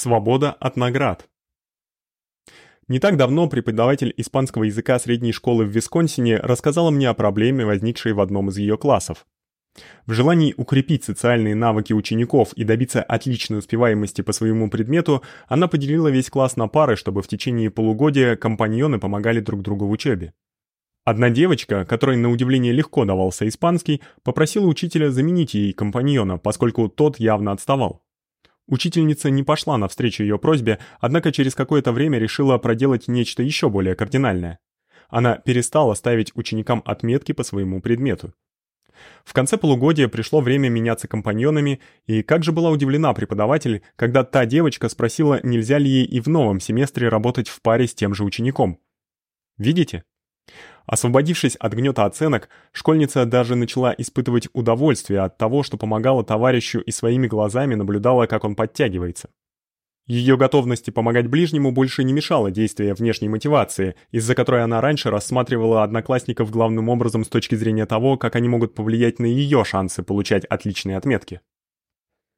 Свобода от наград. Не так давно преподаватель испанского языка средней школы в Висконсине рассказала мне о проблеме, возникшей в одном из её классов. В желании укрепить социальные навыки учеников и добиться отличной успеваемости по своему предмету, она поделила весь класс на пары, чтобы в течение полугодия компаньоны помогали друг другу в учёбе. Одна девочка, которой на удивление легко давался испанский, попросила учителя заменить ей компаньона, поскольку тот явно отставал. Учительница не пошла навстречу её просьбе, однако через какое-то время решила проделать нечто ещё более кардинальное. Она перестала ставить ученикам отметки по своему предмету. В конце полугодия пришло время меняться компаньонами, и как же была удивлена преподаватель, когда та девочка спросила, нельзя ли ей и в новом семестре работать в паре с тем же учеником. Видите? Освободившись от гнёта оценок, школьница даже начала испытывать удовольствие от того, что помогала товарищу и своими глазами наблюдала, как он подтягивается. Её готовности помогать ближнему больше не мешало действие внешней мотивации, из-за которой она раньше рассматривала одноклассников главным образом с точки зрения того, как они могут повлиять на её шансы получать отличные отметки.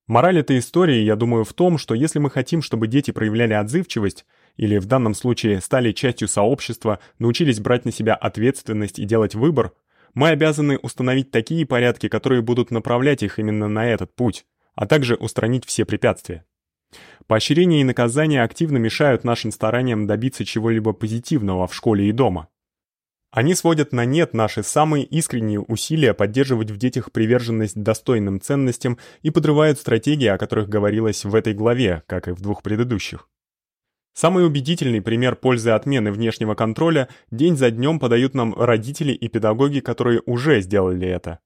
Мораль этой истории, я думаю, в том, что если мы хотим, чтобы дети проявляли отзывчивость, или в данном случае стали частью сообщества, научились брать на себя ответственность и делать выбор, мы обязаны установить такие порядки, которые будут направлять их именно на этот путь, а также устранить все препятствия. Поощрение и наказание активно мешают нашим стараниям добиться чего-либо позитивного в школе и дома. Они сводят на нет наши самые искренние усилия поддерживать в детях приверженность достойным ценностям и подрывают стратегии, о которых говорилось в этой главе, как и в двух предыдущих. Самый убедительный пример пользы отмены внешнего контроля день за днём подают нам родители и педагоги, которые уже сделали это.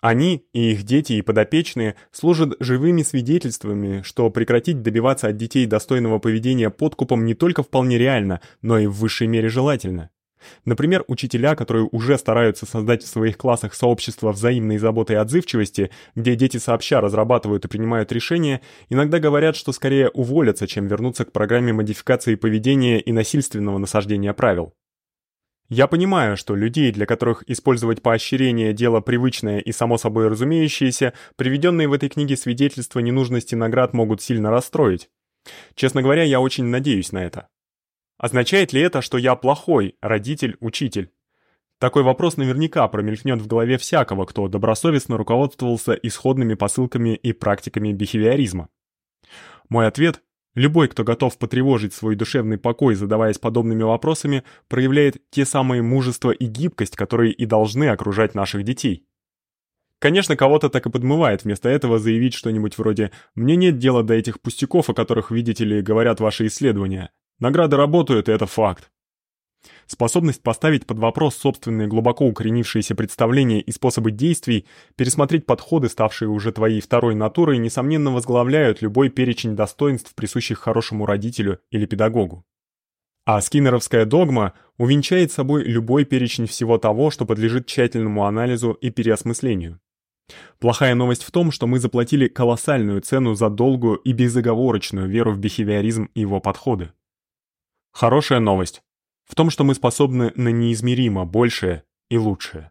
Они и их дети и подопечные служат живыми свидетельствами, что прекратить добиваться от детей достойного поведения подкупом не только вполне реально, но и в высшей мере желательно. Например, учителя, которые уже стараются создать в своих классах сообщество взаимной заботы и отзывчивости, где дети сообща разрабатывают и принимают решения, иногда говорят, что скорее уволятся, чем вернуться к программе модификации поведения и насильственного насаждения правил. Я понимаю, что людей, для которых использовать поощрение дело привычное и само собой разумеющееся, приведенные в этой книге свидетельства ненужности наград могут сильно расстроить. Честно говоря, я очень надеюсь на это. Означает ли это, что я плохой родитель-учитель? Такой вопрос наверняка промелькнет в голове всякого, кто добросовестно руководствовался исходными посылками и практиками бихевиоризма. Мой ответ любой, кто готов потревожить свой душевный покой, задаваясь подобными вопросами, проявляет те самые мужество и гибкость, которые и должны окружать наших детей. Конечно, кого-то так и подмывает вместо этого заявить что-нибудь вроде: "Мне нет дела до этих пустяков, о которых, видите ли, говорят ваши исследования. Награды работают, и это факт. Способность поставить под вопрос собственные глубоко укоренившиеся представления и способы действий, пересмотреть подходы, ставшие уже твоей второй натурой, несомненно возглавляют любой перечень достоинств, присущих хорошему родителю или педагогу. А скиннеровская догма увенчает собой любой перечень всего того, что подлежит тщательному анализу и переосмыслению. Плохая новость в том, что мы заплатили колоссальную цену за долгую и безоговорочную веру в бихевиоризм и его подходы. Хорошая новость в том, что мы способны на неизмеримо большее и лучшее.